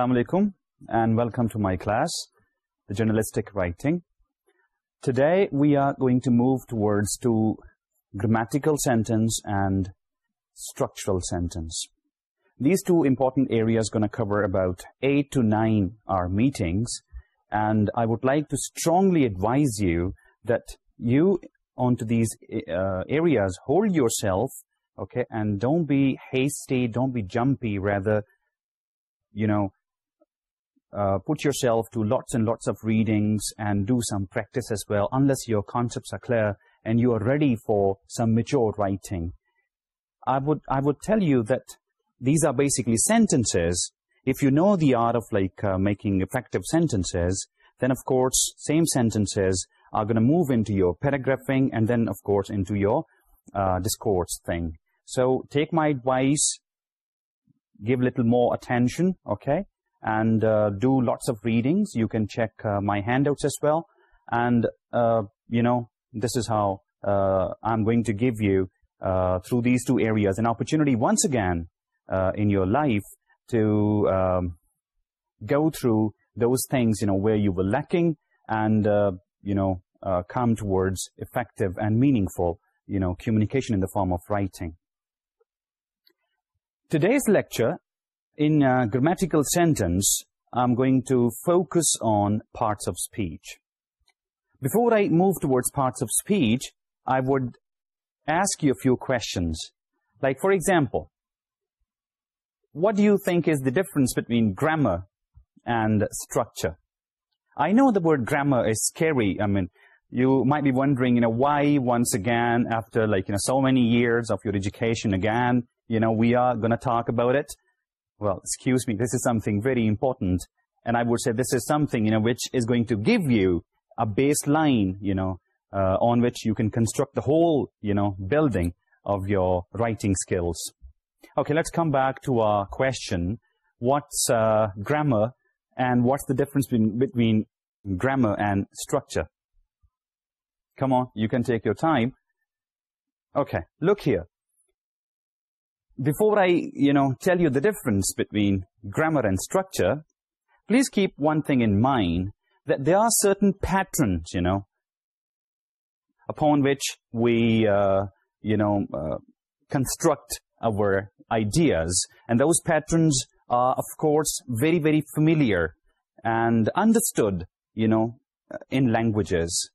السلام علیکم and welcome to my class journalistic writing today we are going to move towards to grammatical sentence and structural sentence these two important areas gonna cover about eight to nine our meetings and I would like to strongly advise you that you on to these areas hold yourself okay and don't be hasty don't be jumpy whether you know uh, put yourself to lots and lots of readings and do some practice as well unless your concepts are clear and you are ready for some mature writing. I would, I would tell you that these are basically sentences. If you know the art of like uh, making effective sentences, then of course same sentences are going to move into your paragraphing and then of course into your uh, discourse thing. So take my advice, give little more attention, okay? and uh, do lots of readings. You can check uh, my handouts as well. And, uh, you know, this is how I'm going to give you, through these two areas, an opportunity once again in your life to um, go through those things, you know, where you were lacking and, you know, come towards effective and meaningful, you know, communication in the form of writing. Today's lecture in a grammatical sentence, I'm going to focus on parts of speech. Before I move towards parts of speech, I would ask you a few questions. Like, for example, what do you think is the difference between grammar and structure? I know the word grammar is scary. I mean, you might be wondering, you know, why once again, after like, you know, so many years of your education again, you know, we are going to talk about it well, excuse me, this is something very important. And I would say this is something, you know, which is going to give you a baseline, you know, uh, on which you can construct the whole, you know, building of your writing skills. Okay, let's come back to our question. What's uh, grammar and what's the difference between, between grammar and structure? Come on, you can take your time. Okay, look here before I, you know, tell you the difference between grammar and structure, please keep one thing in mind, that there are certain patterns, you know, upon which we, uh, you know, uh, construct our ideas. And those patterns are, of course, very, very familiar and understood, you know, uh, in languages.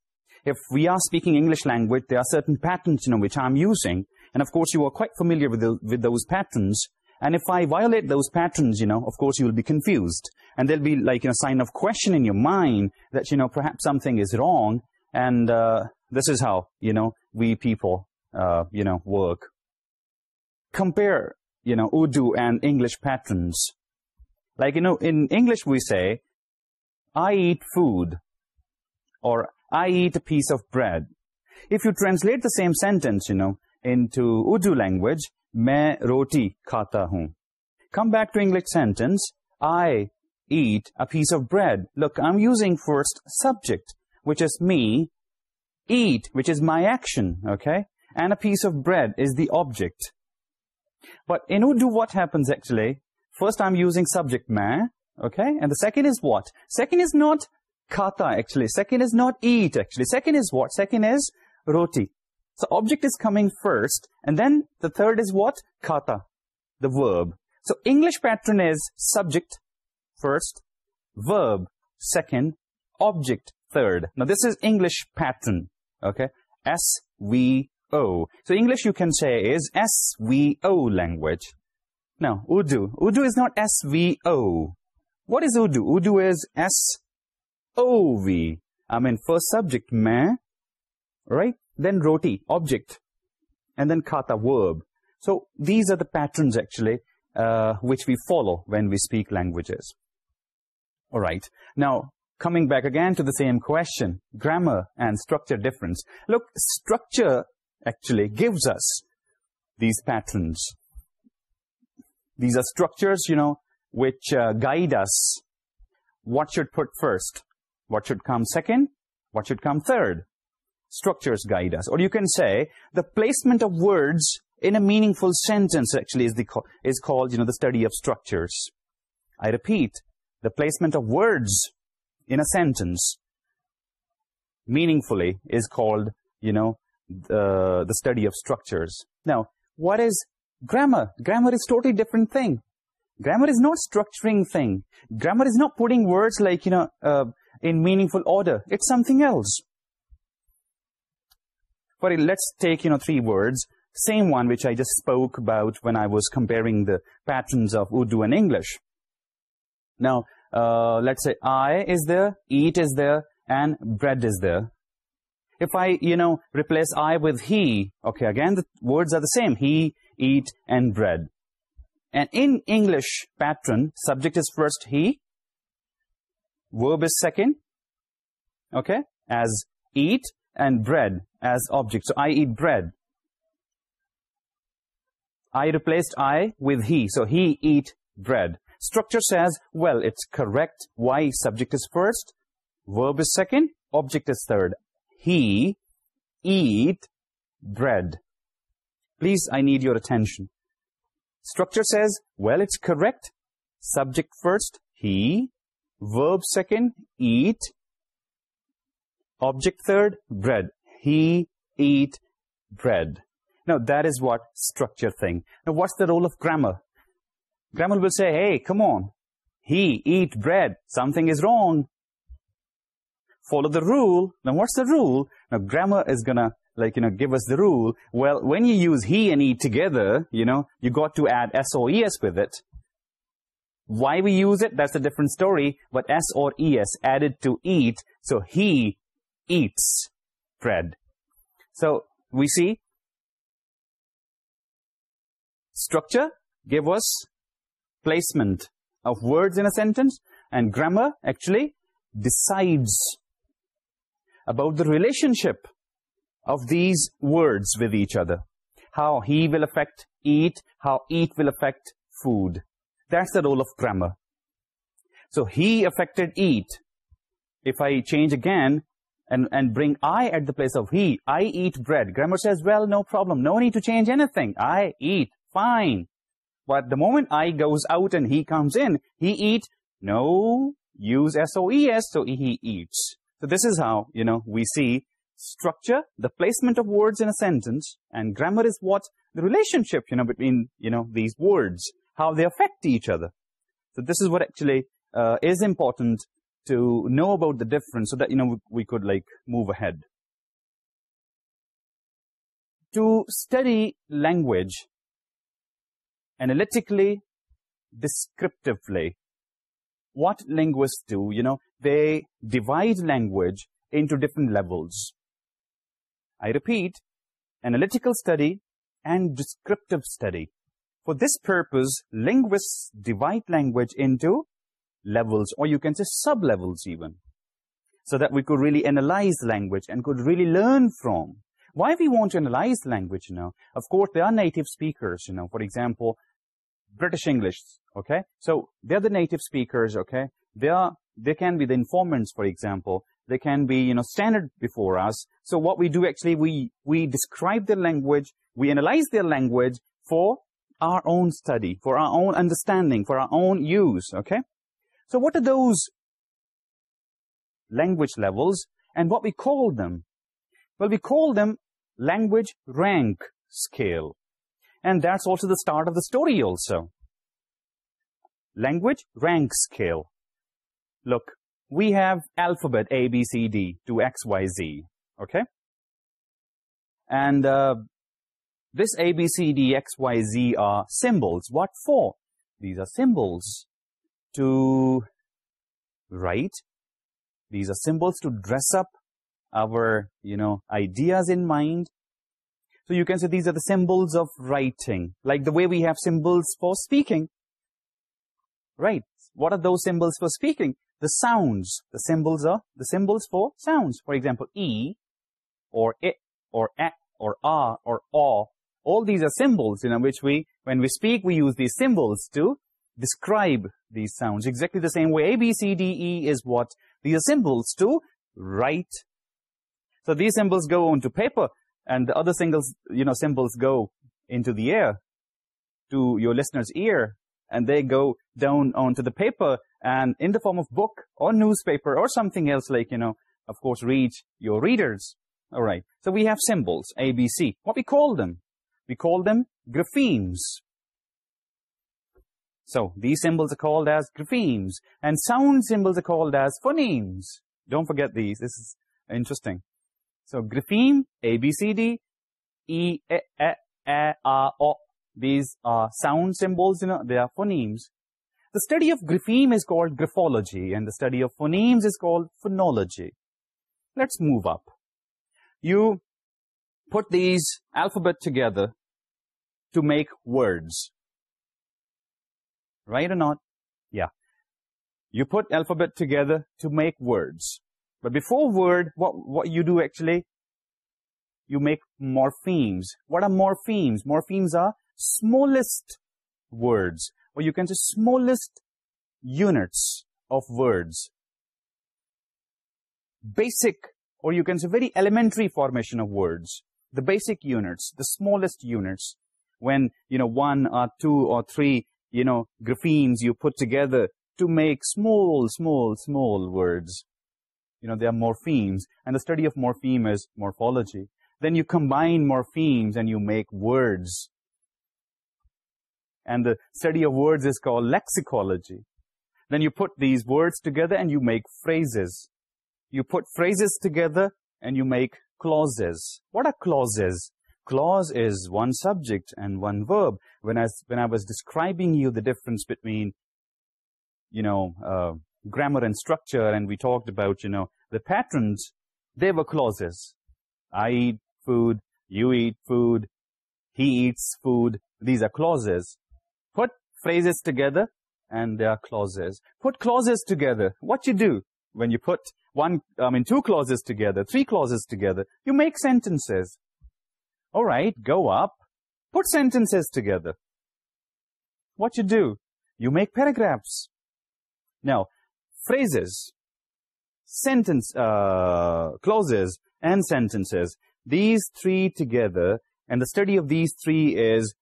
If we are speaking English language, there are certain patterns, you know, which I'm using, and of course, you are quite familiar with, with those patterns. And if I violate those patterns, you know, of course, you will be confused. And there'll be like a sign of question in your mind that, you know, perhaps something is wrong. And uh, this is how, you know, we people, uh, you know, work. Compare, you know, Urdu and English patterns. Like, you know, in English we say, I eat food or I eat a piece of bread. If you translate the same sentence, you know, into Urdu language, میں روٹی کھاتا ہوں. Come back to English sentence, I eat a piece of bread. Look, I'm using first subject, which is me, eat, which is my action, okay? And a piece of bread is the object. But in Urdu, what happens actually? First, I'm using subject, ma, okay? And the second is what? Second is not kata, actually. Second is not eat, actually. Second is what? Second is roti. So object is coming first and then the third is what? Kata, the verb. So English pattern is subject first, verb second, object third. Now this is English pattern, okay? S-V-O. So English you can say is S-V-O language. Now Urdu. Urdu is not S-V-O. What is Urdu? Urdu is S-O-V. I mean first subject, me, right? then roti, object, and then kata, verb. So these are the patterns actually uh, which we follow when we speak languages. All right. Now, coming back again to the same question, grammar and structure difference. Look, structure actually gives us these patterns. These are structures, you know, which uh, guide us what should put first, what should come second, what should come third, structures guide us. Or you can say the placement of words in a meaningful sentence actually is, the, is called, you know, the study of structures. I repeat, the placement of words in a sentence meaningfully is called, you know, the, the study of structures. Now, what is grammar? Grammar is totally different thing. Grammar is not structuring thing. Grammar is not putting words like, you know, uh, in meaningful order. It's something else. For let's take, you know, three words, same one which I just spoke about when I was comparing the patterns of Urdu and English. Now, uh, let's say I is there, eat is there, and bread is there. If I, you know, replace I with he, okay, again, the words are the same, he, eat, and bread. And in English pattern, subject is first he, verb is second, okay, as eat and bread as object. So I eat bread. I replaced I with he. So he eat bread. Structure says, well, it's correct. Why? Subject is first. Verb is second. Object is third. He eat bread. Please, I need your attention. Structure says, well, it's correct. Subject first. He. Verb second. Eat. Object third. Bread he eat bread. Now, that is what structure thing. Now, what's the role of grammar? Grammar will say, hey, come on. He eat bread. Something is wrong. Follow the rule. Now, what's the rule? Now, grammar is going to, like, you know, give us the rule. Well, when you use he and eat together, you know, you got to add S or ES with it. Why we use it, that's a different story. But S or ES added to eat, so he eats. So we see structure give us placement of words in a sentence and grammar actually decides about the relationship of these words with each other. How he will affect eat, how eat will affect food. That's the role of grammar. So he affected eat. If I change again, and bring I at the place of he. I eat bread. Grammar says, well, no problem. No need to change anything. I eat. Fine. But the moment I goes out and he comes in, he eat. No, use S-O-E-S, so he eats. So this is how, you know, we see structure, the placement of words in a sentence, and grammar is what the relationship, you know, between, you know, these words, how they affect each other. So this is what actually uh, is important to know about the difference so that, you know, we could, like, move ahead. To study language analytically, descriptively, what linguists do, you know, they divide language into different levels. I repeat, analytical study and descriptive study. For this purpose, linguists divide language into levels or you can say sub-levels even. So that we could really analyze language and could really learn from. Why we want to analyze language now? Of course, there are native speakers, you know, for example, British English, okay? So they're the native speakers, okay? They are, they can be the informants, for example. They can be, you know, standard before us. So what we do actually, we, we describe their language, we analyze their language for our own study, for our own understanding, for our own use, okay? So what are those language levels and what we call them? Well, we call them language rank scale. And that's also the start of the story also. Language rank scale. Look, we have alphabet A, B, C, D to X, Y, Z. Okay? And uh, this A, B, C, D, X, Y, Z are symbols. What for? These are symbols to write. These are symbols to dress up our, you know, ideas in mind. So you can say these are the symbols of writing, like the way we have symbols for speaking. Right. What are those symbols for speaking? The sounds. The symbols are the symbols for sounds. For example, E or I or A or A or O. All these are symbols, you know, which we, when we speak, we use these symbols to describe these sounds exactly the same way. A, B, C, D, E is what these symbols do. write. So these symbols go onto paper and the other symbols, you know, symbols go into the air to your listener's ear and they go down onto the paper and in the form of book or newspaper or something else like, you know, of course, reach your readers. All right. So we have symbols, A, B, C. What we call them? We call them graphemes. So these symbols are called as graphemes and sound symbols are called as phonemes. Don't forget these. This is interesting. So grapheme, A, B, C, D, E, A, A, A, A, O. These are sound symbols, you know, they are phonemes. The study of grapheme is called graphology and the study of phonemes is called phonology. Let's move up. You put these alphabet together to make words right or not? Yeah. You put alphabet together to make words. But before word, what, what you do actually, you make morphemes. What are morphemes? Morphemes are smallest words, or you can say smallest units of words. Basic, or you can say very elementary formation of words. The basic units, the smallest units, when, you know, one or two or three you know, graphemes you put together to make small, small, small words. You know, they are morphemes. And the study of morphemes, is morphology. Then you combine morphemes and you make words. And the study of words is called lexicology. Then you put these words together and you make phrases. You put phrases together and you make clauses. What are clauses? clause is one subject and one verb. When I, when I was describing you the difference between, you know, uh, grammar and structure, and we talked about, you know, the patterns, they were clauses. I eat food, you eat food, he eats food. These are clauses. Put phrases together, and they are clauses. Put clauses together. What you do when you put one, I mean, two clauses together, three clauses together, you make sentences. All right, go up. Put sentences together. What you do? You make paragraphs. Now, phrases, sentence uh, clauses, and sentences, these three together, and the study of these three is,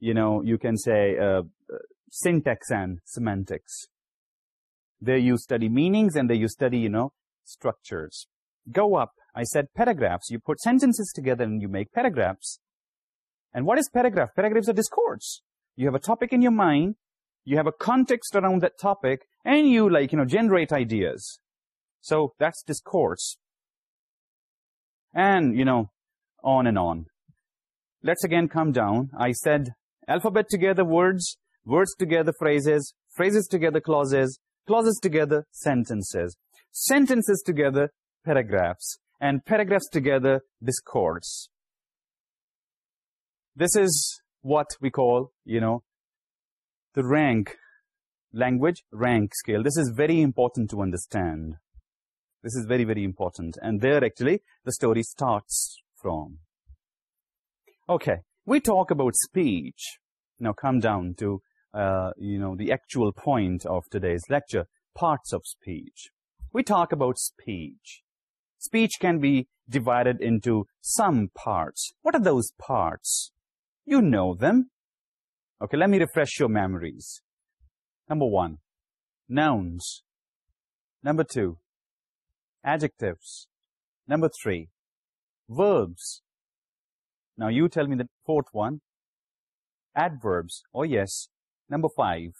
you know, you can say uh, uh syntax and semantics. There you study meanings and there you study, you know, structures. Go up. I said paragraphs. You put sentences together and you make paragraphs. And what is paragraph? Paragraphs are discourse. You have a topic in your mind. You have a context around that topic. And you, like, you know, generate ideas. So that's discourse. And, you know, on and on. Let's again come down. I said alphabet together words, words together phrases, phrases together clauses, clauses together sentences, sentences together paragraphs, and paragraphs together discourse. This is what we call, you know, the rank, language rank scale. This is very important to understand. This is very, very important. And there actually the story starts from. Okay, we talk about speech. Now come down to, uh, you know, the actual point of today's lecture, parts of speech. We talk about speech speech can be divided into some parts. What are those parts? You know them. Okay, let me refresh your memories. Number one, nouns. Number two, adjectives. Number three, verbs. Now you tell me the fourth one. Adverbs, oh yes. Number five,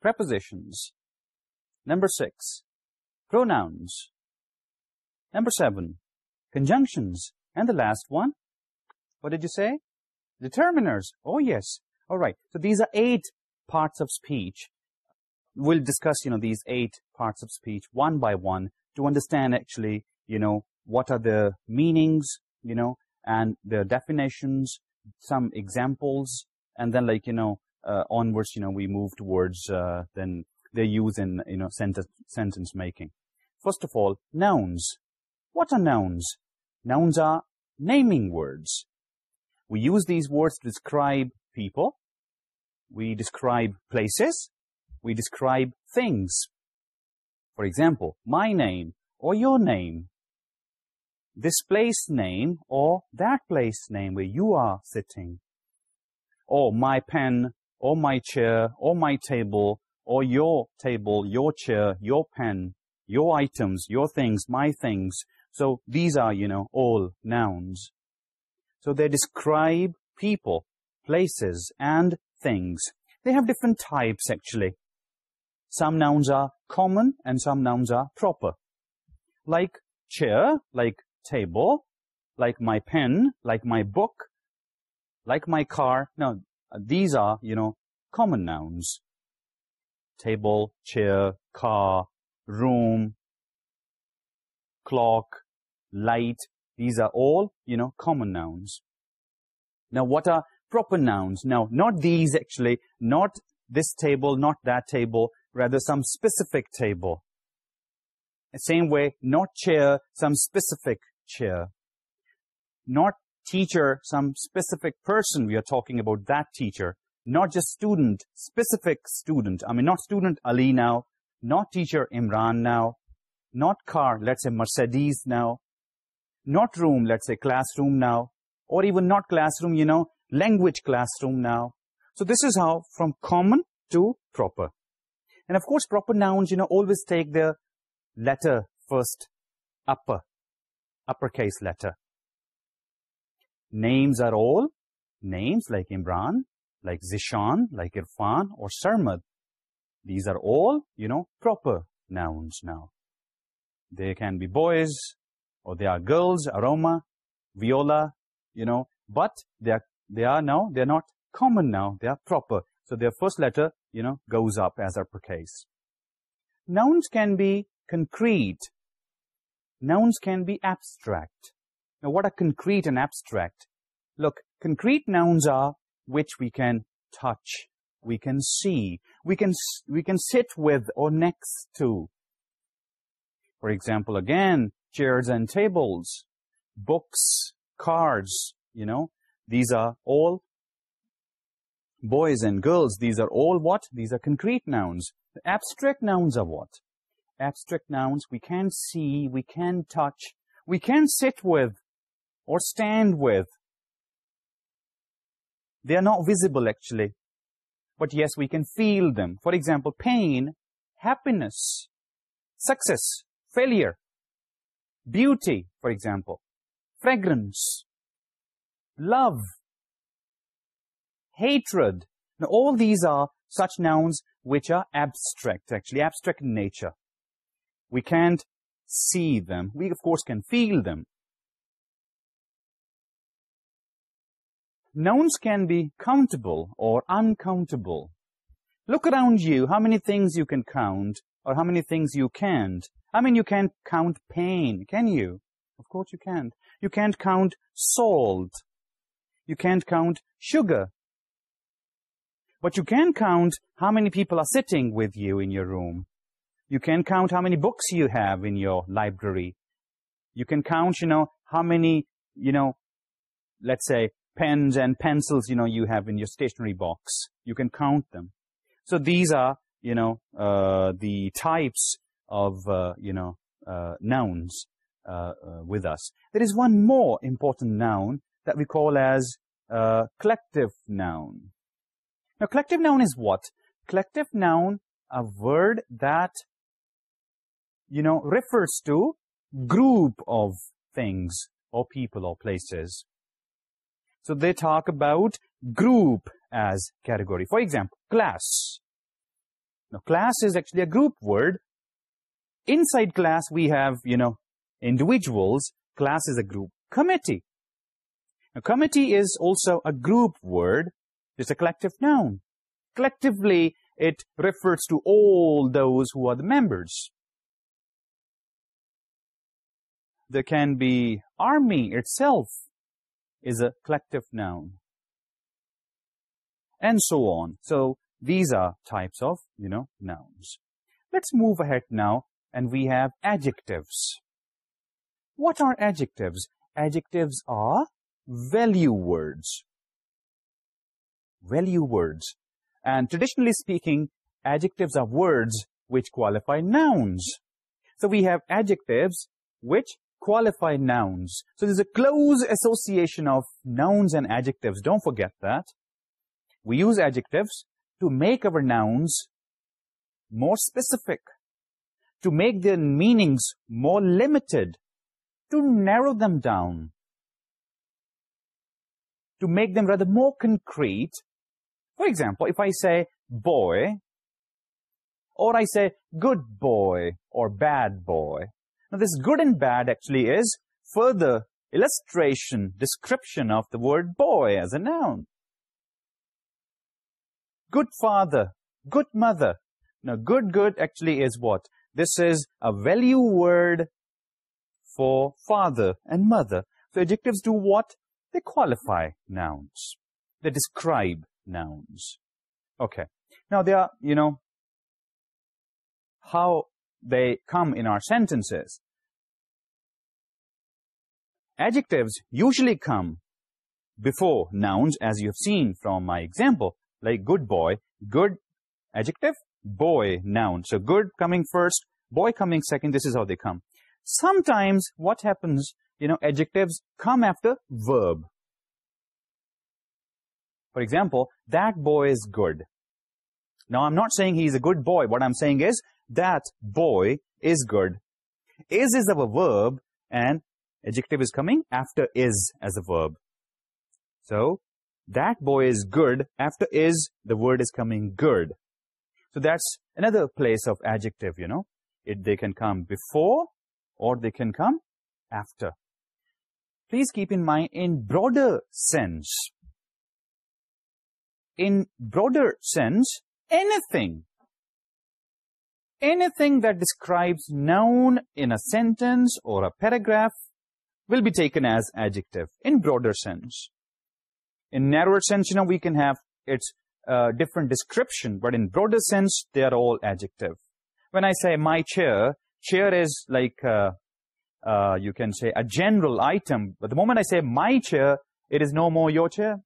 prepositions. Number six, pronouns. Number seven, conjunctions. And the last one, what did you say? Determiners. Oh, yes. All right. So these are eight parts of speech. We'll discuss, you know, these eight parts of speech one by one to understand actually, you know, what are the meanings, you know, and their definitions, some examples, and then like, you know, uh, onwards, you know, we move towards uh, then their use in, you know, sentence, sentence making. First of all, nouns. What are nouns? Nouns are naming words. We use these words to describe people. We describe places. We describe things. For example, my name or your name. This place name or that place name where you are sitting. Or my pen or my chair or my table or your table, your chair, your pen, your items, your things, my things. So these are, you know, all nouns. So they describe people, places, and things. They have different types, actually. Some nouns are common and some nouns are proper. Like chair, like table, like my pen, like my book, like my car. Now, these are, you know, common nouns. Table, chair, car, room, clock, light. These are all, you know, common nouns. Now, what are proper nouns? Now, not these actually, not this table, not that table, rather some specific table. Same way, not chair, some specific chair. Not teacher, some specific person, we are talking about that teacher. Not just student, specific student. I mean, not student Ali now, not teacher Imran now, not car, let's say Mercedes now, not room, let's say classroom now, or even not classroom, you know, language classroom now. So this is how from common to proper. And of course, proper nouns, you know, always take their letter first, upper, uppercase letter. Names are all names like Imran, like Zishan, like Irfan or Sarmad. These are all, you know, proper nouns now. They can be boys, or they are girls, aroma, viola, you know, but they are, they are now, they are not common now, they are proper. So their first letter, you know, goes up as a. Nouns can be concrete. Nouns can be abstract. Now, what are concrete and abstract? Look, concrete nouns are which we can touch, we can see, we can, we can sit with or next to. For example, again, chairs and tables, books, cards, you know, these are all boys and girls. These are all what? These are concrete nouns. The abstract nouns are what? Abstract nouns we can see, we can touch, we can sit with or stand with. They are not visible actually. But yes, we can feel them. For example, pain, happiness, success, failure beauty for example. Fragrance. Love. Hatred. Now all these are such nouns which are abstract actually abstract in nature. We can't see them. We of course can feel them. Nouns can be countable or uncountable. Look around you. How many things you can count? or how many things you can't. I mean, you can't count pain, can you? Of course you can't. You can't count salt. You can't count sugar. But you can count how many people are sitting with you in your room. You can count how many books you have in your library. You can count, you know, how many, you know, let's say pens and pencils, you know, you have in your stationery box. You can count them. So these are you know, uh, the types of, uh, you know, uh, nouns uh, uh, with us. There is one more important noun that we call as uh, collective noun. Now, collective noun is what? Collective noun, a word that, you know, refers to group of things or people or places. So they talk about group as category. For example, class. Now, class is actually a group word. Inside class, we have, you know, individuals. Class is a group committee. Now, committee is also a group word. It's a collective noun. Collectively, it refers to all those who are the members. There can be army itself is a collective noun. And so on. So, these are types of you know nouns. Let's move ahead now and we have adjectives. What are adjectives? Adjectives are value words. Value words. And traditionally speaking adjectives are words which qualify nouns. So we have adjectives which qualify nouns. So there's a close association of nouns and adjectives. Don't forget that. We use adjectives to make our nouns more specific, to make their meanings more limited, to narrow them down, to make them rather more concrete. For example, if I say boy, or I say good boy or bad boy, now this good and bad actually is further illustration, description of the word boy as a noun good father, good mother. Now, good, good actually is what? This is a value word for father and mother. So, adjectives do what? They qualify nouns. They describe nouns. Okay. Now, they are, you know, how they come in our sentences. Adjectives usually come before nouns, as you have seen from my example like good boy, good adjective, boy, noun. So good coming first, boy coming second, this is how they come. Sometimes what happens, you know, adjectives come after verb. For example, that boy is good. Now, I'm not saying he's a good boy. What I'm saying is that boy is good. Is is of a verb and adjective is coming after is as a verb. So, that boy is good. After is the word is coming good. So that's another place of adjective you know. It they can come before or they can come after. Please keep in mind in broader sense in broader sense anything anything that describes noun in a sentence or a paragraph will be taken as adjective in broader sense. In narrower sense, you know, we can have its uh, different description, but in broader sense, they are all adjective. When I say my chair, chair is like, uh, uh, you can say a general item. But the moment I say my chair, it is no more your chair.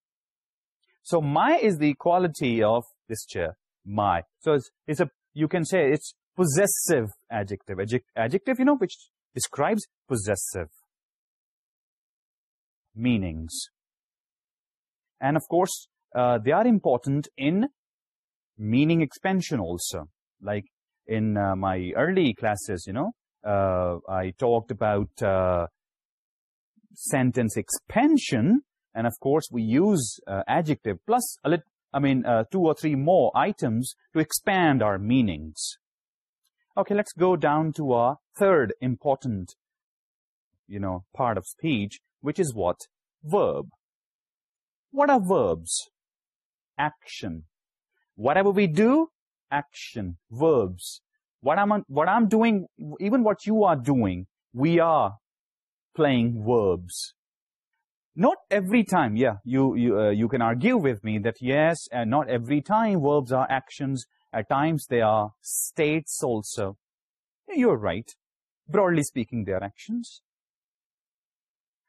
So my is the quality of this chair, my. So it's, it's a, you can say it's possessive adjective. Adjective, you know, which describes possessive meanings and of course uh, they are important in meaning expansion also like in uh, my early classes you know uh, I talked about sentence expansion and of course we use adjective plus a little I mean, two or three more items to expand our meanings. Okay, let's go down to our third important, you know, part of speech, which is what? Verb. What are verbs? Action. Whatever we do, action, verbs. What I'm, what I'm doing, even what you are doing, we are playing verbs. Not every time, yeah, you, you, uh, you can argue with me that yes, and not every time verbs are actions. At times they are states also. You're right. Broadly speaking, they are actions.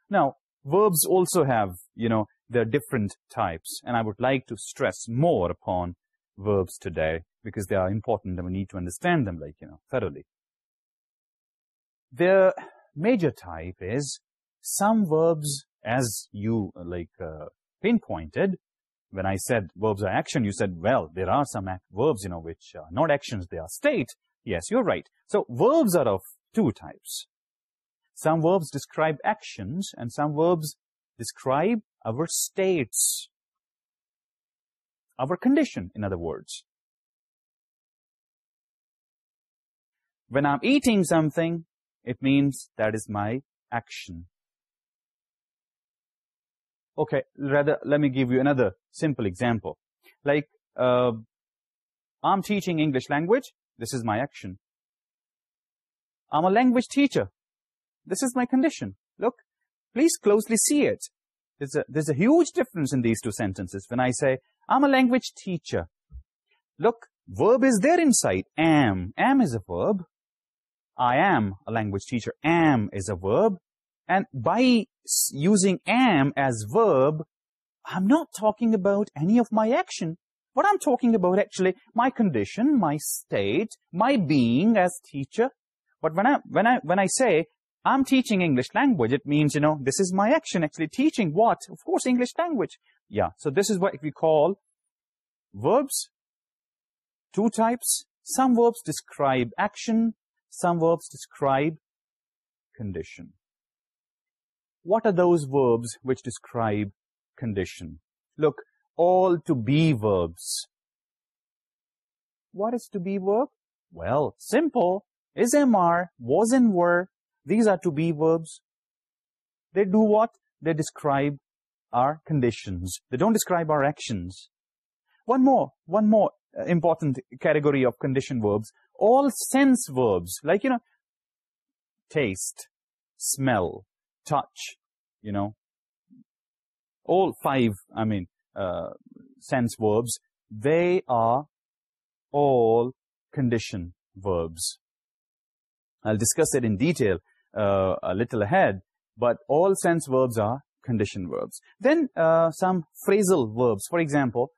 Now, verbs also have, you know, the different types. And I would like to stress more upon verbs today because they are important and we need to understand them like, you know, thoroughly. The major type is some verbs, as you uh, like uh, pinpointed, when I said verbs are action, you said, well, there are some verbs, you know, which are not actions, they are state. Yes, you're right. So verbs are of two types. Some verbs describe actions and some verbs describe our states, our condition, in other words. When I'm eating something, it means that is my action. Okay, rather, let me give you another simple example. Like, uh, I'm teaching English language, this is my action. I'm a language teacher, this is my condition. Look, please closely see it there's a huge difference in these two sentences. When I say, I'm a language teacher, look, verb is there inside. Am. Am is a verb. I am a language teacher. Am is a verb. And by using am as verb, I'm not talking about any of my action. What I'm talking about actually, my condition, my state, my being as teacher. But when I, when I, when I say, I'm teaching English language. It means, you know, this is my action actually teaching what? Of course, English language. Yeah, so this is what we call verbs. Two types. Some verbs describe action. Some verbs describe condition. What are those verbs which describe condition? Look, all to be verbs. What is to be verb? Well, simple. Is, am, are, was, and were, these are to be verbs. They do what? They describe our conditions. They don't describe our actions. One more one more uh, important category of condition verbs. All sense verbs like you know taste smell touch you know. All five i mean uh, sense verbs they are all condition verbs. I'll discuss it in detail uh, a little ahead, but all sense verbs are condition verbs. Then uh, some phrasal verbs, for example,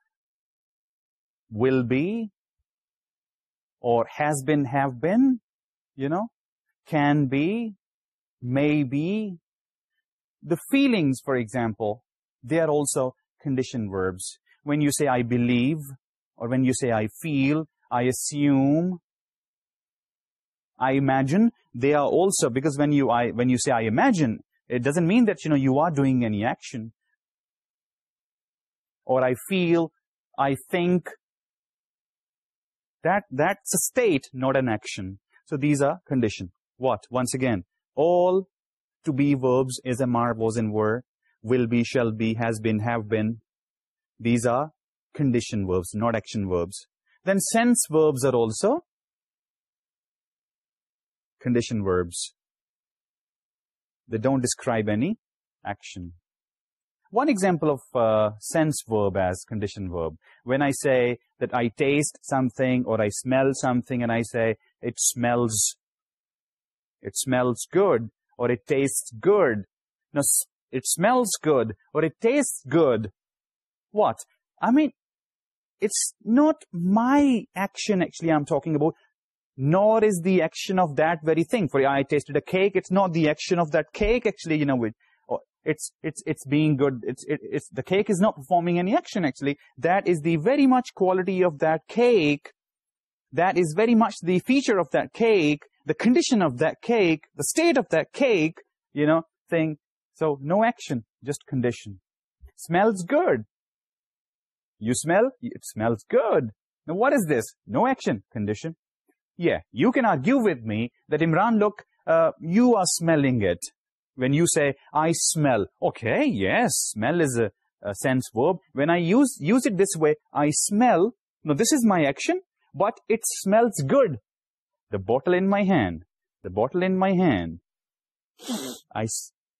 will be or has been, have been, you know, can be, may be. The feelings, for example, they are also condition verbs. When you say I believe or when you say I feel, I assume, I imagine, they are also, because when you, when you say, I imagine, it doesn't mean that, you know, you are doing any action. Or I feel, I think, that that's a state, not an action. So these are condition. What? Once again, all to be verbs, is SMR, was in were, will be, shall be, has been, have been. These are condition verbs, not action verbs. Then sense verbs are also condition verbs. They don't describe any action. One example of uh, sense verb as condition verb. When I say that I taste something or I smell something and I say it smells it smells good or it tastes good. No, it smells good or it tastes good. What? I mean, it's not my action actually I'm talking about nor is the action of that very thing. For I tasted a cake, it's not the action of that cake actually, you know, it's, it's, it's being good, it's, it, it's, the cake is not performing any action actually. That is the very much quality of that cake, that is very much the feature of that cake, the condition of that cake, the state of that cake, you know, thing. So no action, just condition. Smells good. You smell, it smells good. Now what is this? No action, condition. Yeah, you can argue with me that Imran, look, uh, you are smelling it. When you say, I smell, okay, yes, smell is a, a sense verb. When I use, use it this way, I smell, now this is my action, but it smells good. The bottle in my hand, the bottle in my hand. I,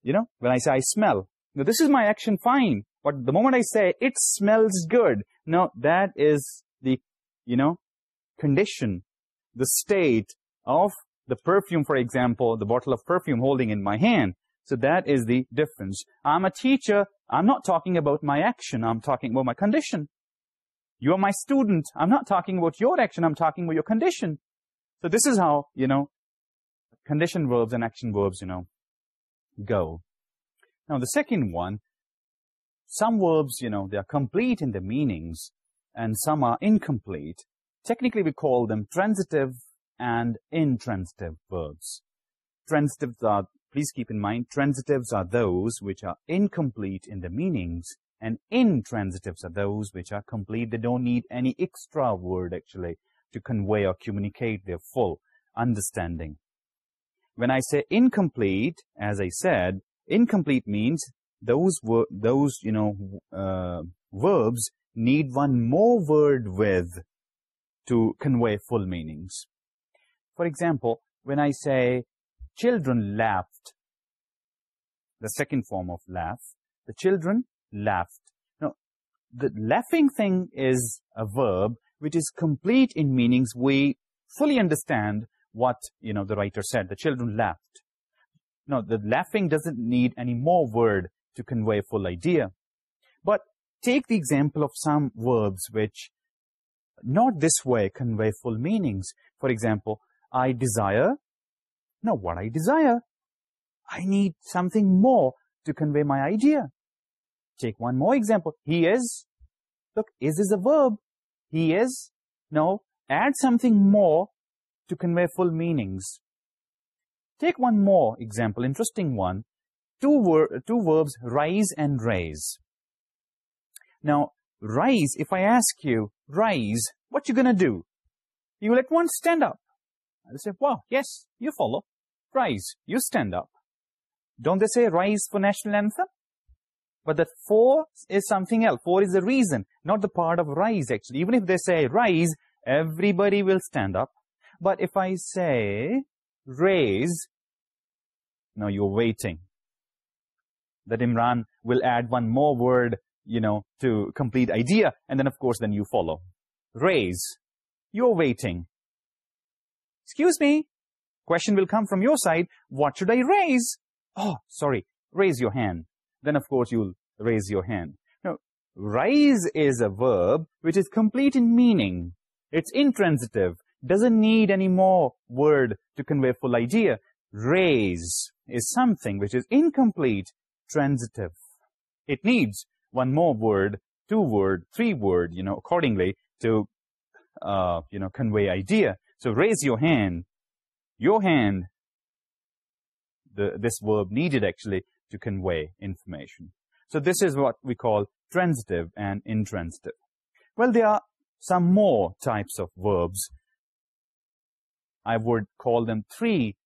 you know, when I say I smell, now this is my action, fine. But the moment I say it smells good, no, that is the, you know, condition the state of the perfume, for example, the bottle of perfume holding in my hand. So that is the difference. I'm a teacher. I'm not talking about my action. I'm talking about my condition. You are my student. I'm not talking about your action. I'm talking about your condition. So this is how, you know, condition verbs and action verbs, you know, go. Now, the second one, some verbs, you know, they are complete in the meanings and some are incomplete technically we call them transitive and intransitive verbs. Transitives are, please keep in mind, transitives are those which are incomplete in the meanings and intransitives are those which are complete. They don't need any extra word actually to convey or communicate their full understanding. When I say incomplete, as I said, incomplete means those those you know uh, verbs need one more word with to convey full meanings. For example, when I say children laughed, the second form of laugh, the children laughed. Now, the laughing thing is a verb which is complete in meanings. We fully understand what, you know, the writer said, the children laughed. Now, the laughing doesn't need any more word to convey full idea. But take the example of some verbs which not this way convey full meanings. For example, I desire, not what I desire. I need something more to convey my idea. Take one more example. He is, look, is is a verb. He is, no, add something more to convey full meanings. Take one more example, interesting one. Two, two verbs, rise and raise. Now, rise, if I ask you, rise, what you going to do? You will at once stand up. They say, wow, yes, you follow. Rise, you stand up. Don't they say rise for national anthem? But that four is something else. Four is the reason, not the part of rise, actually. Even if they say rise, everybody will stand up. But if I say raise, now you're waiting. That Imran will add one more word you know, to complete idea. And then, of course, then you follow. Raise. You're waiting. Excuse me. Question will come from your side. What should I raise? Oh, sorry. Raise your hand. Then, of course, you'll raise your hand. Now, rise is a verb which is complete in meaning. It's intransitive. Doesn't need any more word to convey full idea. Raise is something which is incomplete, transitive. It needs one more word, two word, three word, you know, accordingly to, uh, you know, convey idea. So raise your hand. Your hand, the, this verb needed actually to convey information. So this is what we call transitive and intransitive. Well, there are some more types of verbs. I would call them three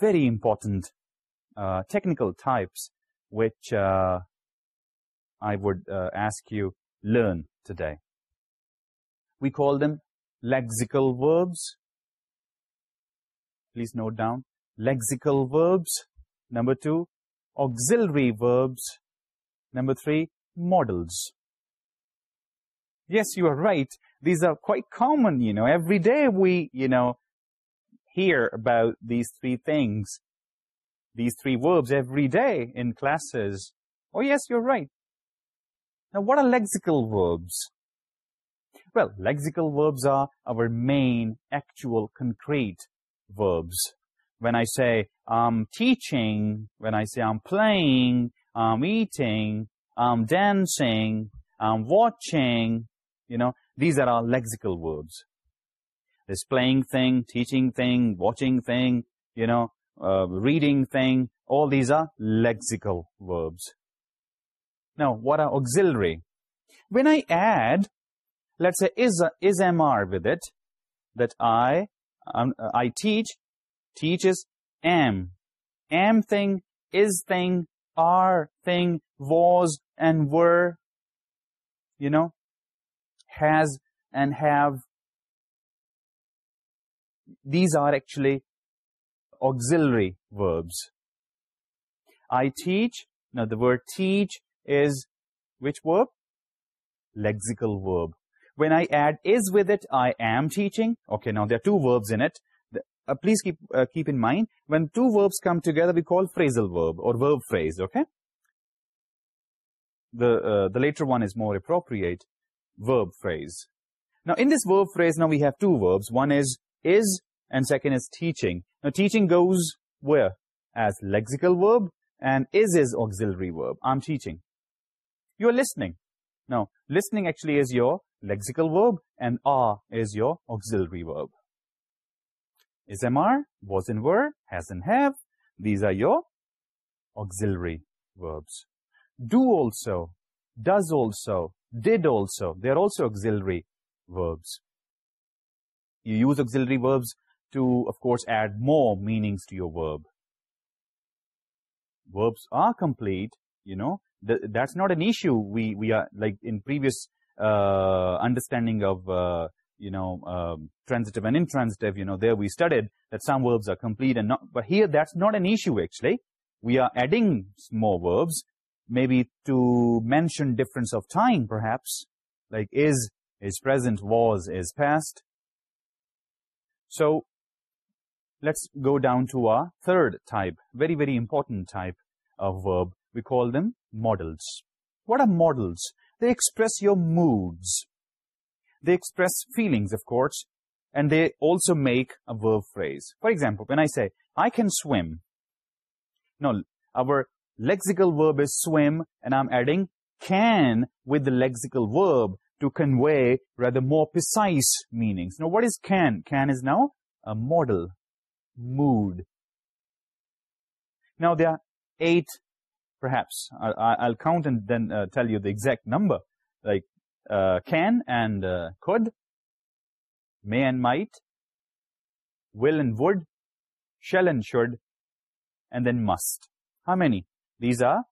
very important uh, technical types which uh, I would uh, ask you learn today. We call them lexical verbs. Please note down. Lexical verbs. Number two, auxiliary verbs. Number three, modals. Yes, you are right. These are quite common, you know. Every day we, you know, hear about these three things. These three verbs every day in classes. Oh, yes, you're right. Now, what are lexical verbs? Well, lexical verbs are our main, actual, concrete verbs. When I say, I'm teaching, when I say, I'm playing, I'm eating, I'm dancing, I'm watching, you know, these are our lexical verbs. This playing thing, teaching thing, watching thing, you know, uh, reading thing, all these are lexical verbs. Now, what are auxiliary? When I add, let's say, is, is MR with it, that I, um, I teach, teaches am. Am thing, is thing, are thing, was and were, you know, has and have. These are actually auxiliary verbs. I teach, now the word teach is which verb? Lexical verb. When I add is with it, I am teaching. Okay, now there are two verbs in it. Uh, please keep uh, keep in mind, when two verbs come together, we call phrasal verb or verb phrase, okay? The, uh, the later one is more appropriate, verb phrase. Now, in this verb phrase, now we have two verbs. One is is and second is teaching. Now, teaching goes where? As lexical verb and is is auxiliary verb. I'm teaching you are listening. Now, listening actually is your lexical verb and R is your auxiliary verb. Is MR, was in were, has in have, these are your auxiliary verbs. Do also, does also, did also, they are also auxiliary verbs. You use auxiliary verbs to, of course, add more meanings to your verb. Verbs are complete, you know, that's not an issue. We we are like in understanding of of you know, um, transitive and intransitive, you know, there we studied that some verbs are complete and not, but here that's not an issue actually. We are adding more verbs, maybe to mention difference of time perhaps, like is, is present, was, is past. So, let's go down to our third type, very, very important type of verb, we call them modals. What are modals? They express your moods. They express feelings, of course, and they also make a verb phrase. For example, when I say, I can swim. Now, our lexical verb is swim, and I'm adding can with the lexical verb to convey rather more precise meanings. Now, what is can? Can is now a modal, mood. Now, there are eight perhaps. I, will count and then uh, tell you the exact number, like uh, can and uh, could, may and might, will and would, shall and should, and then must. How many? These are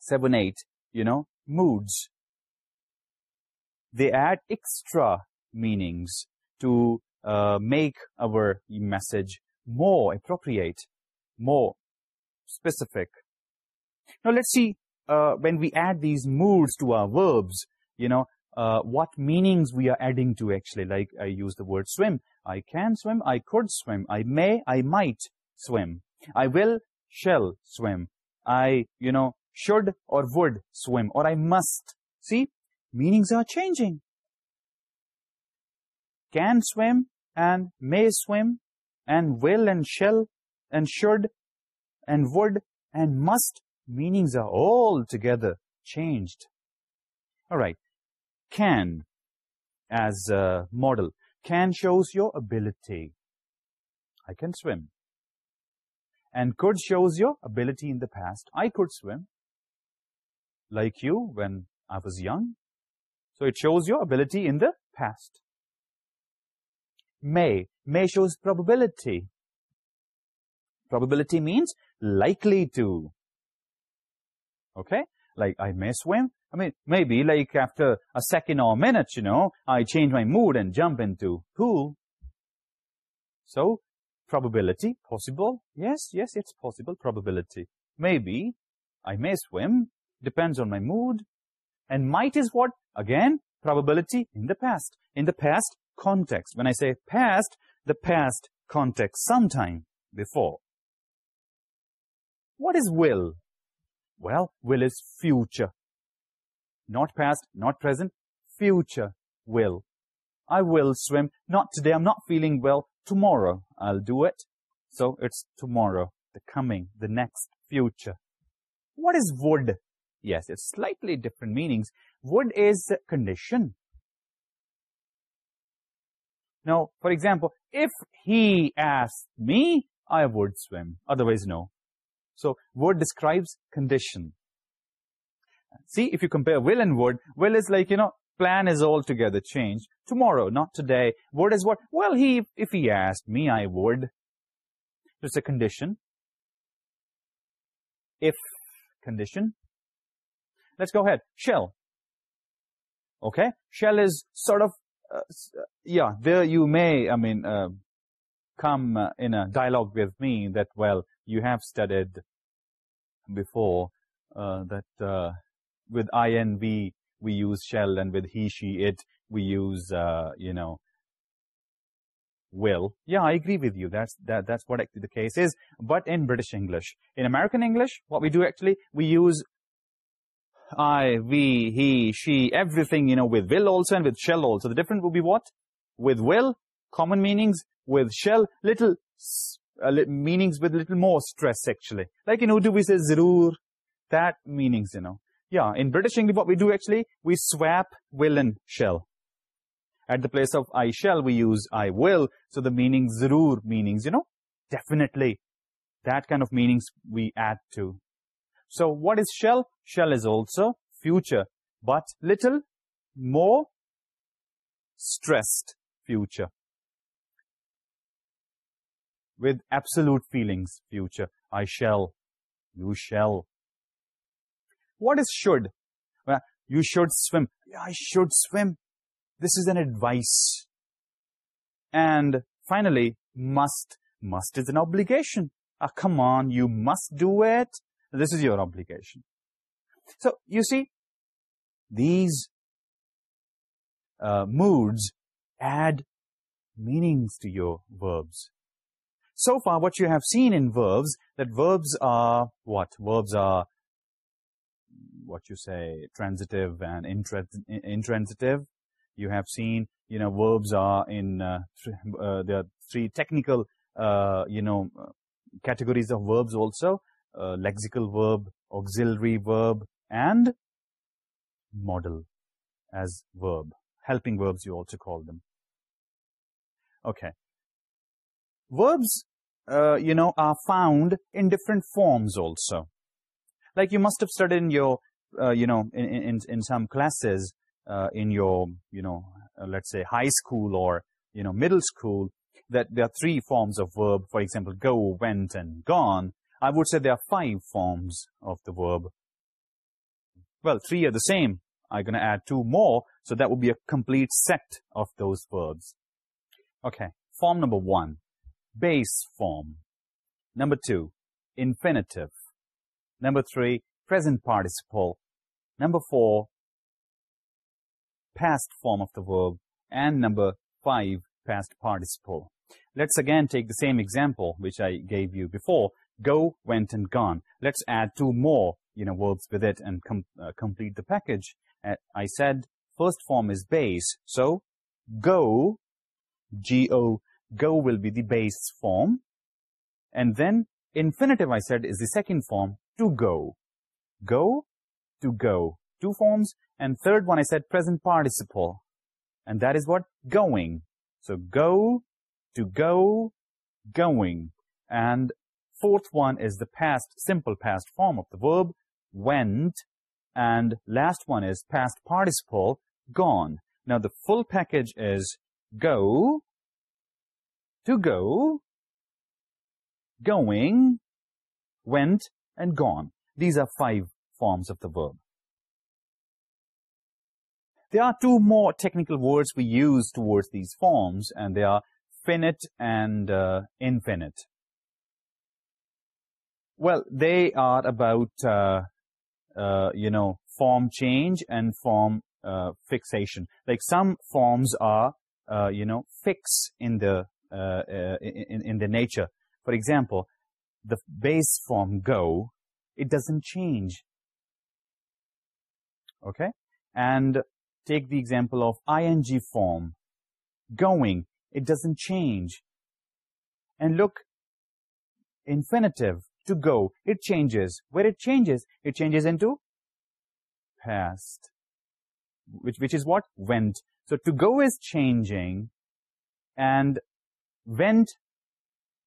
seven, eight, you know, moods. They add extra meanings to uh, make our message more appropriate, more specific, now let's see uh, when we add these moods to our verbs, you know, uh, what meanings we are adding to actually. Like I use the word swim. I can swim. I could swim. I may. I might swim. I will, shall swim. I, you know, should or would swim or I must. See, meanings are changing. Can swim and may swim and will and shall and should and would and must meanings are all together changed. All right, can as a modal. Can shows your ability. I can swim. And could shows your ability in the past. I could swim. Like you when I was young. So it shows your ability in the past. May. May shows probability. Probability means likely to okay? Like, I may swim. I mean, maybe like after a second or a minute, you know, I change my mood and jump into pool. So, probability, possible. Yes, yes, it's possible, probability. Maybe, I may swim, depends on my mood. And might is what? Again, probability in the past. In the past context. When I say past, the past context, sometime before. What is will? Well, will is future. Not past, not present, future will. I will swim. Not today, I'm not feeling well. Tomorrow, I'll do it. So, it's tomorrow, the coming, the next future. What is would? Yes, it's slightly different meanings. Would is condition. Now, for example, if he asked me, I would swim. Otherwise, no. So word describes condition. See, if you compare will and word, will is like, you know, plan is altogether changed. Tomorrow, not today. Word is what? Well, he if he asked me, I would. So it's a condition. If condition. Let's go ahead. Shall. Okay. Shall is sort of, uh, uh, yeah, there you may, I mean, uh, come in a dialogue with me that, well, you have studied before uh, that uh, with INV we use shall and with he, she, it we use, uh, you know, will. Yeah, I agree with you. That's, that, that's what the case is. But in British English, in American English, what we do actually, we use I, we, he, she, everything, you know, with will also and with shall also. The difference will be what? With will, common meanings, with shall, little meanings with little more stress actually. Like in Urdu we say zarur, that meanings, you know. Yeah, in British English what we do actually, we swap will and shall. At the place of I shall, we use I will. So the meaning zarur meanings, you know, definitely. That kind of meanings we add to. So what is shall? Shall is also future, but little more stressed future with absolute feelings, future, I shall, you shall. What is should? Uh, you should swim. I should swim. This is an advice. And finally, must. Must is an obligation. Ah, come on, you must do it. This is your obligation. So, you see, these uh, moods add meanings to your verbs. So far, what you have seen in verbs, that verbs are what? Verbs are what you say, transitive and intransitive. You have seen, you know, verbs are in, uh, th uh, there are three technical, uh, you know, uh, categories of verbs also. Uh, lexical verb, auxiliary verb, and model as verb. Helping verbs you also call them. Okay verbs, uh, you know, are found in different forms also. Like you must have studied in your, uh, you know, in, in, in some classes uh, in your, you know, let's say high school or, you know, middle school, that there are three forms of verb. For example, go, went, and gone. I would say there are five forms of the verb. Well, three are the same. I'm going to add two more, so that would be a complete set of those verbs. Okay, form number one base form. Number two, infinitive. Number three, present participle. Number four, past form of the verb. And number five, past participle. Let's again take the same example which I gave you before. Go, went and gone. Let's add two more you know words with it and uh, complete the package. Uh, I said first form is base. So, go, go go will be the base form. And then infinitive, I said, is the second form, to go. Go, to go. Two forms. And third one, I said, present participle. And that is what? Going. So go, to go, going. And fourth one is the past, simple past form of the verb, went. And last one is past participle, gone. Now, the full package is go, to go, going, went, and gone. These are five forms of the verb. There are two more technical words we use towards these forms, and they are finite and uh, infinite. Well, they are about, uh, uh, you know, form change and form fixation. Like some forms are, you know, fixed in the uh, uh, in, the nature. For example, the base form go, it doesn't change. Okay? And take the example of ing form, going, it doesn't change. And look, infinitive, to go, it changes. Where it changes, it changes into past. Which, which is what? Went. So to go is changing and went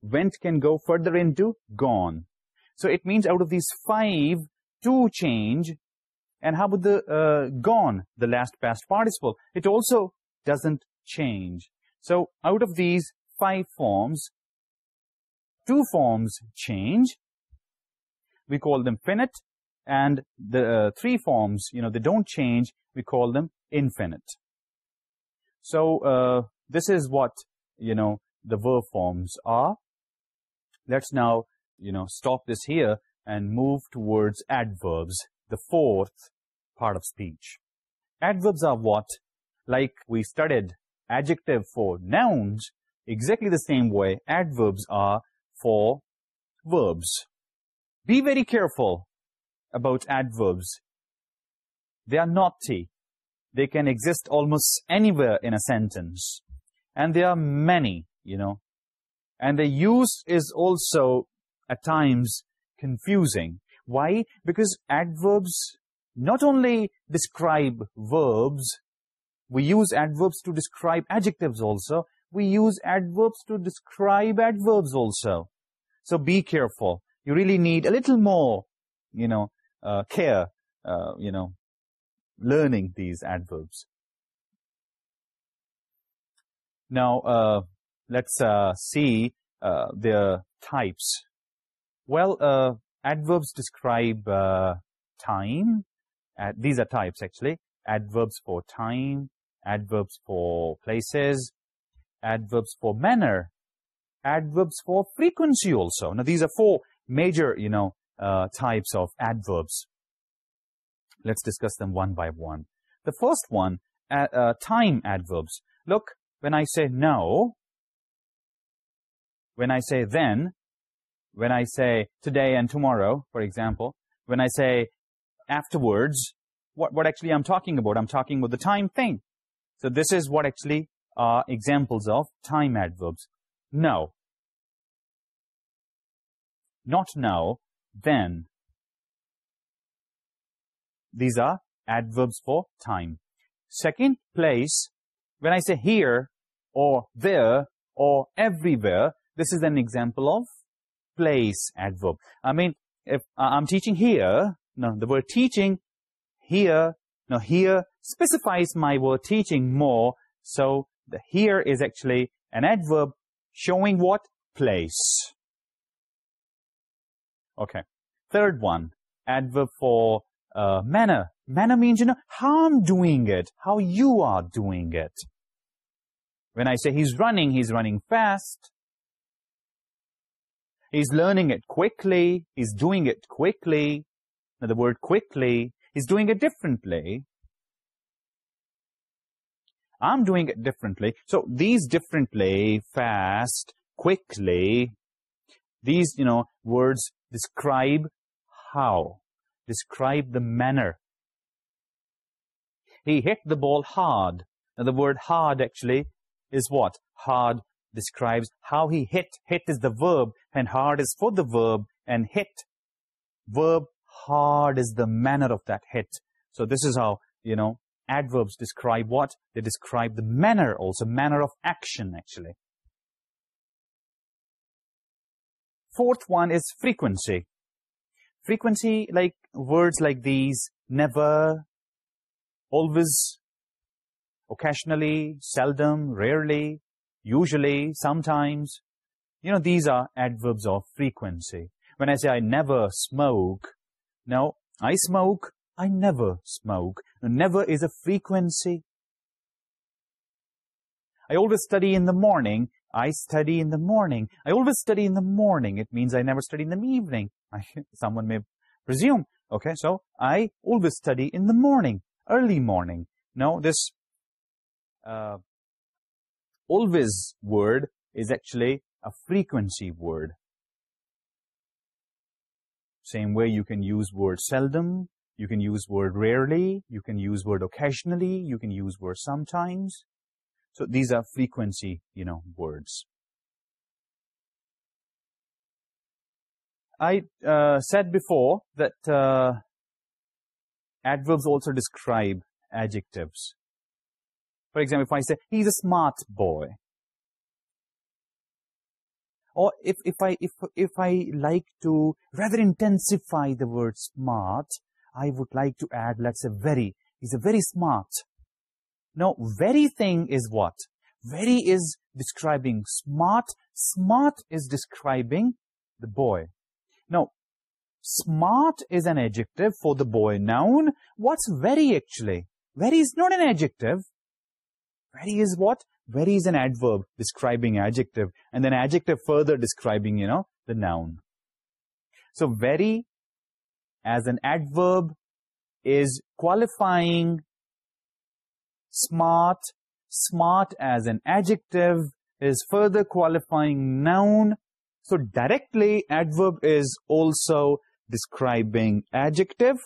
went can go further into gone. So it means out of these five two change and how about the uh, gone the last past participle? It also doesn't change. So out of these five forms two forms change. We call them finite and the uh, three forms you know they don't change. We call them infinite. So uh, this is what you know the verb forms are. Let's now, you know, stop this here and move towards adverbs, the fourth part of speech. Adverbs are what? Like we studied adjective for nouns, exactly the same way adverbs are for verbs. Be very careful about adverbs. They are naughty. They can exist almost anywhere in a sentence. And there are many you know. And the use is also at times confusing. Why? Because adverbs not only describe verbs, we use adverbs to describe adjectives also. We use adverbs to describe adverbs also. So be careful. You really need a little more, you know, uh, care, uh, you know, learning these adverbs. Now, uh, let's uh, see uh, the types. Well, uh, adverbs describe time. These are types, actually. Adverbs for time, adverbs for places, adverbs for manner, adverbs for frequency also. Now, these are four major, you know, types of adverbs. Let's discuss them one by one. The first one, uh, time adverbs. Look, when I say no, when I say then, when I say today and tomorrow, for example, when I say afterwards, what, what actually I'm talking about? I'm talking about the time thing. So this is what actually are examples of time adverbs. No. Not now, then. These are adverbs for time. Second place, when I say here or there or everywhere, this is an example of place adverb. I mean, if uh, I'm teaching here, no, the word teaching here, no, here specifies my word teaching more. So, the here is actually an adverb showing what place. Okay, third one, adverb for uh, manner. Manner means, you know, how I'm doing it, how you are doing it. When I say he's running, he's running fast. He's learning it quickly. He's doing it quickly. Now, the word quickly, he's doing it differently. I'm doing it differently. So, these differently, fast, quickly, these, you know, words describe how. Describe the manner. He hit the ball hard. Now, the word hard, actually, is what? Hard describes how he hit. Hit is the verb and hard is for the verb and hit. Verb hard is the manner of that hit. So this is how, you know, adverbs describe what? They describe the manner also, manner of action actually. Fourth one is frequency. Frequency, like words like these, never, always, occasionally, seldom, rarely, usually, sometimes, you know these are adverbs of frequency. When i say i never smoke no i smoke i never smoke. Never is a frequency. I always study in the morning i study in the morning. I always study in the morning. It means i never study in the evening. Someone may presume. Okay so i always study in the morning early morning. Now this uh, always word is actually a frequency word. Same way you can use word seldom, you can use word rarely, you can use word occasionally, you can use word sometimes. So these are frequency, you know, words. I uh, said before that uh, adverbs also describe adjectives. For example, if I say, he's a smart boy, or if, if, I, if, if I like to rather intensify the word smart, I would like to add, let's say, very. He's a very smart. Now, very thing is what? Very is describing smart. Smart is describing the boy. Now, smart is an adjective for the boy noun. What's very actually? Very is not an adjective. Very is what? Very is an adverb describing adjective and then adjective further describing you know the noun? So very as an adverb is qualifying smart smart as an adjective is further qualifying noun. So directly adverb is also describing adjective.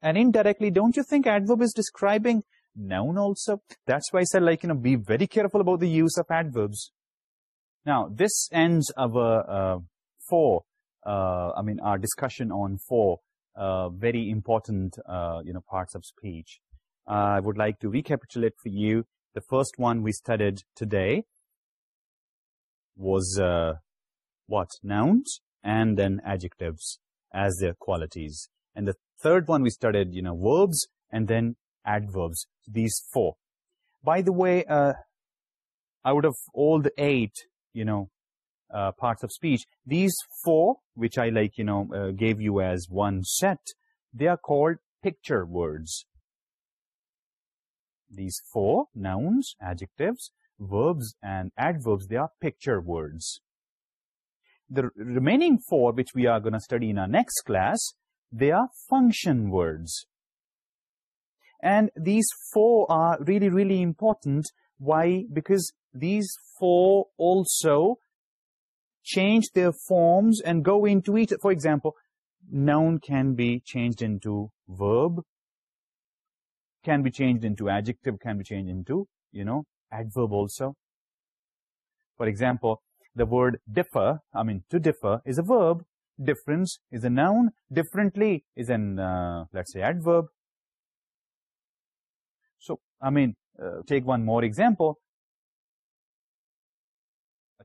And indirectly don't you think adverb is describing noun also. That's why I said like, you know, be very careful about the use of adverbs. Now, this ends our uh, four, uh, I mean, our discussion on four uh, very important, uh, you know, parts of speech. I would like to recapitulate for you. The first one we studied today was uh, what? Nouns and then adjectives as their qualities. And the third one we studied, you know, verbs and then adverbs, these four. By the way, uh, out of all the eight, you know, uh, parts of speech, these four, which I like, you know, uh, gave you as one set, they are called picture words. These four, nouns, adjectives, verbs and adverbs, they are picture words. The remaining four, which we are going to study in our next class, they are function words. And these four are really, really important. Why? Because these four also change their forms and go into each. For example, noun can be changed into verb, can be changed into adjective, can be changed into, you know, adverb also. For example, the word differ, I mean, to differ is a verb. Difference is a noun. Differently is an, uh, let's say, adverb. I mean, uh, take one more example.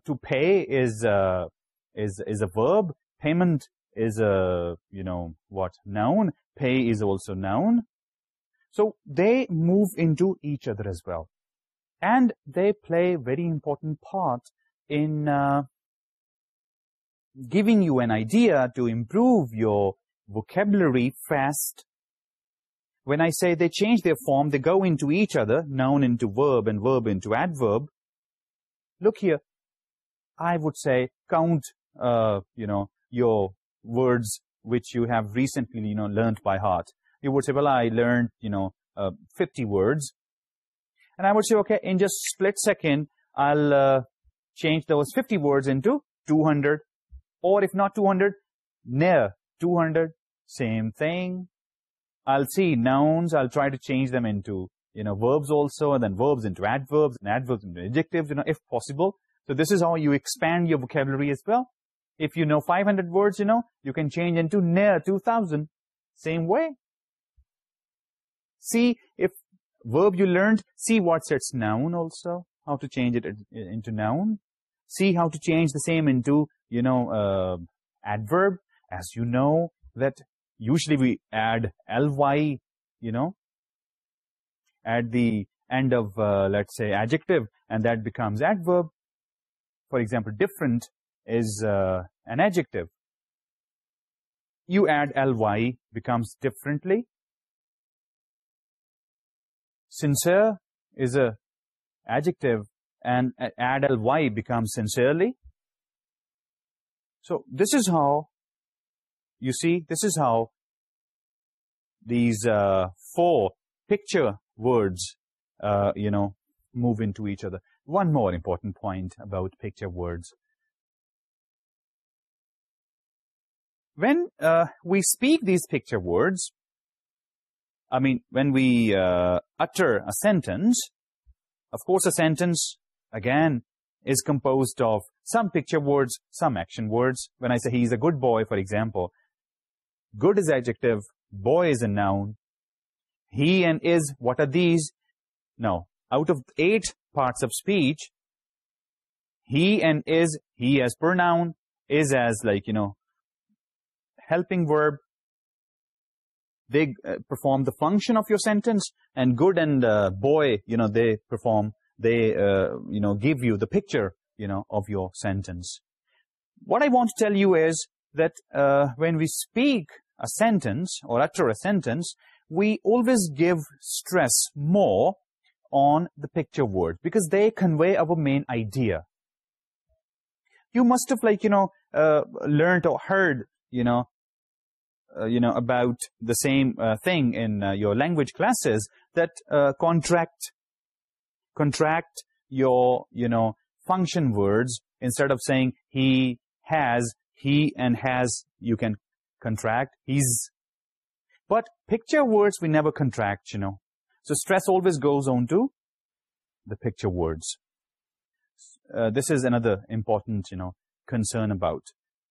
To pay is uh, is is a verb. Payment is a, you know, what? Noun. Pay is also noun. So they move into each other as well. And they play very important part in uh, giving you an idea to improve your vocabulary fast when I say they change their form, they go into each other, noun into verb and verb into adverb. Look here, I would say count, uh, you know, your words which you have recently, you know, learned by heart. You would say, well, I learned, you know, uh, 50 words. And I would say, okay, in just split second, I'll uh, change those 50 words into 200. Or if not 200, near 200, same thing, I'll see nouns, I'll try to change them into, you know, verbs also, and then verbs into adverbs, and adverbs into adjectives, you know, if possible. So this is how you expand your vocabulary as well. If you know 500 words, you know, you can change into near 2,000. Same way. See if verb you learned, see what's its noun also, how to change it into noun. See how to change the same into, you know, uh, adverb. As you know that usually we add ly, you know, at the end of, uh, let's say, adjective, and that becomes adverb. For example, different is uh, an adjective. You add ly becomes differently. Sincere is a adjective and add ly becomes sincerely. So this is how you see this is how these uh, four picture words uh, you know move into each other. One more important point about picture words. When uh, we speak these picture words I mean when we utter a sentence of course a sentence again is composed of some picture words some action words. When I say he's a good boy for example good is adjective, boy is a noun, he and is, what are these? Now, out of eight parts of speech, he and is, he as pronoun, is as like, you know, helping verb, they uh, perform the function of your sentence, and good and uh, boy, you know, they perform, they, uh, you know, give you the picture, you know, of your sentence. What I want to tell you is, that uh, when we speak a sentence or utter a sentence, we always give stress more on the picture words because they convey our main idea. You must have like, you know, uh, learned or heard, you know, uh, you know, about the same uh, thing in uh, your language classes that uh, contract, contract your, you know, function words instead of saying he has, he and has you can contract he's but picture words we never contract you know. So stress always goes on to the picture words. Uh, this is another important you know concern about.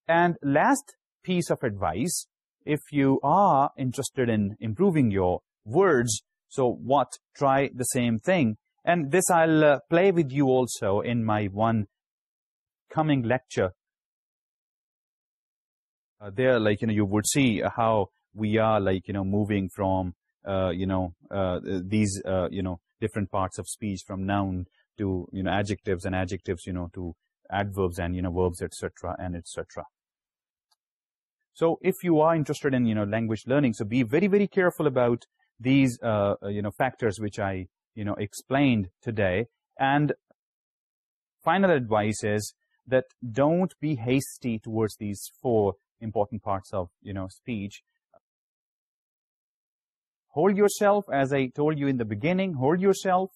And last piece of advice if you are interested in improving your words so what try the same thing. And this I'll uh, play with you also in my one coming lecture they are like you know you would see how we are like you know moving from you know these you know different parts of speech from noun to you know adjectives and adjectives you know to adverbs and you know verbs etcetera and etcetera so if you are interested in you know language learning so be very very careful about these you know factors which I you know explained today and final advice is that don't be hasty towards these four important parts of you know speech. Hold yourself as i told you in the beginning hold yourself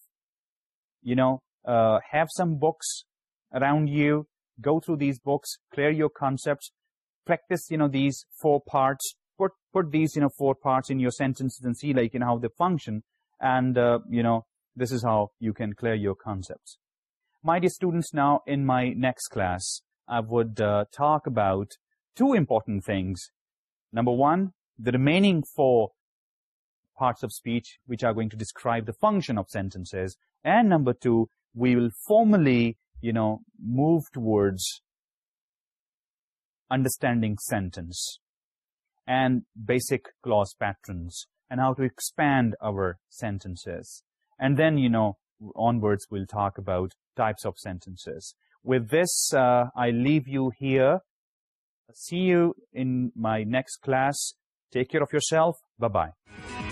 you know uh, have some books around you go through these books clear your concepts practice you know these four parts put put these you know four parts in your sentences and see like you know how they function and uh, you know this is how you can clear your concepts. My dear students now in my next class i would uh, talk about two important things. Number one, the remaining four parts of speech which are going to describe the function of sentences. And number two, we will formally, you know, move towards understanding sentence and basic clause patterns and how to expand our sentences. And then, you know, onwards we'll talk about types of sentences. With this, uh, I leave you here see you in my next class. Take care of yourself. Bye-bye.